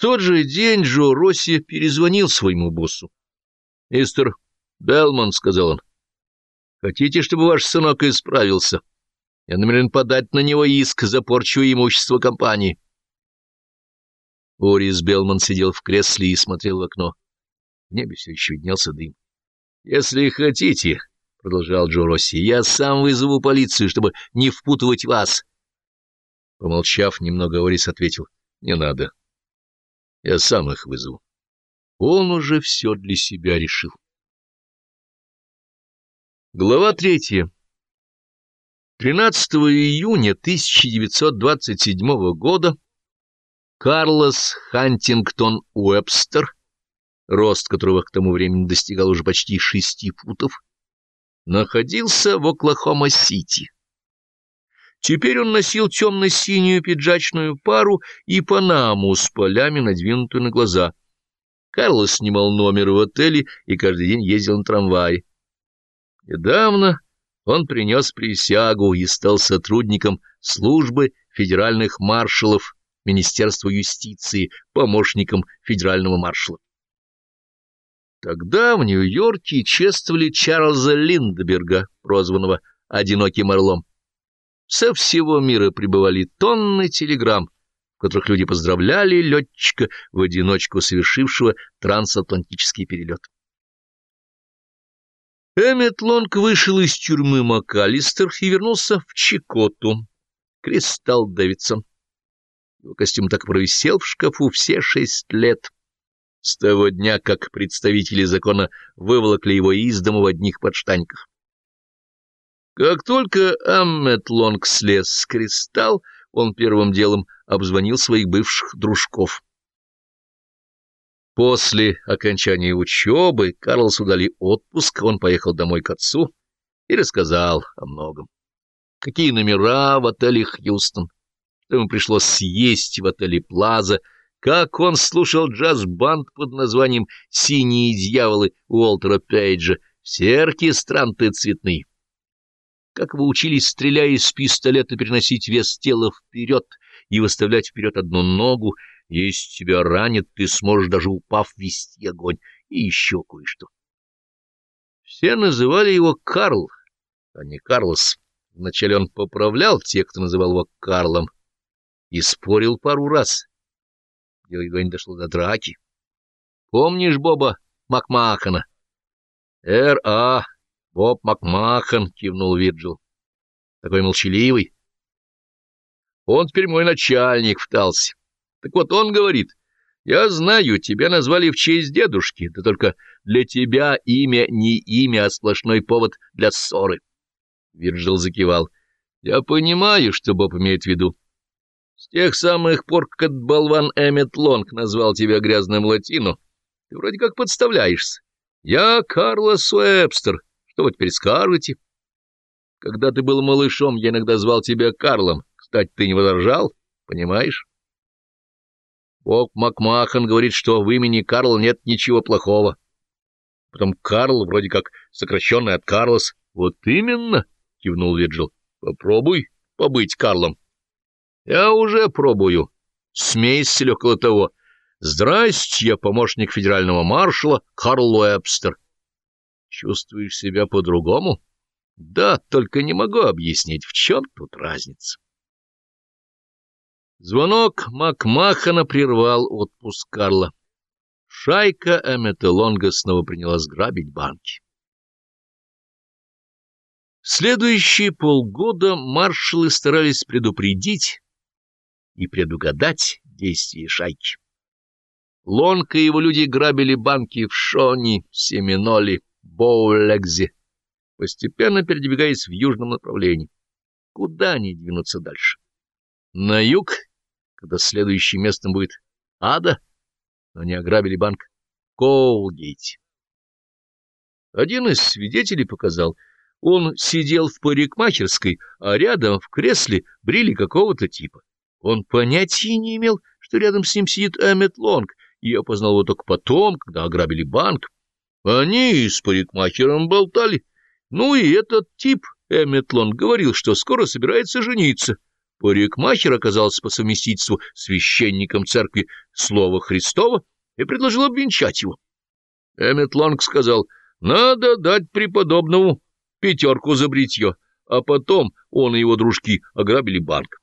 тот же день Джо Росси перезвонил своему боссу. — Мистер Белман, — сказал он, — хотите, чтобы ваш сынок исправился? Я намерен подать на него иск за порчу имущества компании. Орис Белман сидел в кресле и смотрел в окно. В небе все еще виднелся дым. — Если хотите, — продолжал Джо Росси, — я сам вызову полицию, чтобы не впутывать вас. Помолчав немного, Орис ответил, — не надо. Я сам их вызову. Он уже все для себя решил. Глава третья. 13 июня 1927 года Карлос Хантингтон Уэбстер, рост которого к тому времени достигал уже почти шести футов, находился в Оклахома-Сити. Теперь он носил темно-синюю пиджачную пару и панаму с полями, надвинутую на глаза. Карлос снимал номер в отеле и каждый день ездил на трамвае. Недавно он принес присягу и стал сотрудником службы федеральных маршалов Министерства юстиции, помощником федерального маршала. Тогда в Нью-Йорке чествовали Чарльза Линдберга, прозванного «Одиноким орлом». Со всего мира прибывали тонны телеграмм, в которых люди поздравляли летчика в одиночку совершившего трансатлантический перелет. Эммет Лонг вышел из тюрьмы МакАлистер и вернулся в Чикоту. Кристалл Дэвидсон. Его костюм так провисел в шкафу все шесть лет. С того дня, как представители закона выволокли его из дома в одних подштаньках. Как только Аммет Лонг слез с кристалл, он первым делом обзвонил своих бывших дружков. После окончания учебы Карлсу дали отпуск, он поехал домой к отцу и рассказал о многом. Какие номера в отеле «Хьюстон», что ему пришлось съесть в отеле «Плаза», как он слушал джаз-банд под названием «Синие дьяволы» Уолтера Пейджа, все оркестранты цветные как вы учились, стреляя из пистолета, переносить вес тела вперед и выставлять вперед одну ногу. Если тебя ранит, ты сможешь, даже упав, вести огонь. И еще кое-что. Все называли его Карл, а не Карлос. Вначале он поправлял тех, кто называл его Карлом, и спорил пару раз. Дело едва не дошло до драки. Помнишь Боба Макмахана? Р.А. — Боб Макмахан, — кивнул Вирджил. — Такой молчаливый. Он теперь мой начальник в. Так вот он говорит, я знаю, тебя назвали в честь дедушки, да только для тебя имя не имя, а сплошной повод для ссоры. Вирджил закивал. Я понимаю, что Боб имеет в виду. С тех самых пор, как этот болван Эммет Лонг назвал тебя грязным латину, ты вроде как подставляешься. Я Карлос Уэбстер. Что вы теперь скажете? Когда ты был малышом, я иногда звал тебя Карлом. Кстати, ты не возражал, понимаешь? Бог Макмахан говорит, что в имени Карл нет ничего плохого. Потом Карл вроде как сокращенный от Карлос. Вот именно, кивнул Виджил. Попробуй побыть Карлом. Я уже пробую. Смейся около того. Здрасте, я помощник федерального маршала Карл Уэбстер. Чувствуешь себя по-другому? Да, только не могу объяснить, в чем тут разница. Звонок Макмахана прервал отпуск Карла. Шайка Эммета Лонга снова принялась грабить банки. Следующие полгода маршалы старались предупредить и предугадать действия шайки. Лонг и его люди грабили банки в Шони, Семиноли, Боулегзе, постепенно передвигаясь в южном направлении. Куда они двинутся дальше? На юг, когда следующим местом будет Ада, но они ограбили банк Коулгейт. Один из свидетелей показал, он сидел в парикмахерской, а рядом в кресле брили какого-то типа. Он понятия не имел, что рядом с ним сидит Эммет Лонг, и опознал его только потом, когда ограбили банк. Они с парикмахером болтали. Ну и этот тип, Эммет Лонг, говорил, что скоро собирается жениться. Парикмахер оказался по совместительству священником церкви Слова Христова и предложил обвенчать его. Эммет Лонг сказал, надо дать преподобному пятерку за бритье, а потом он и его дружки ограбили банк.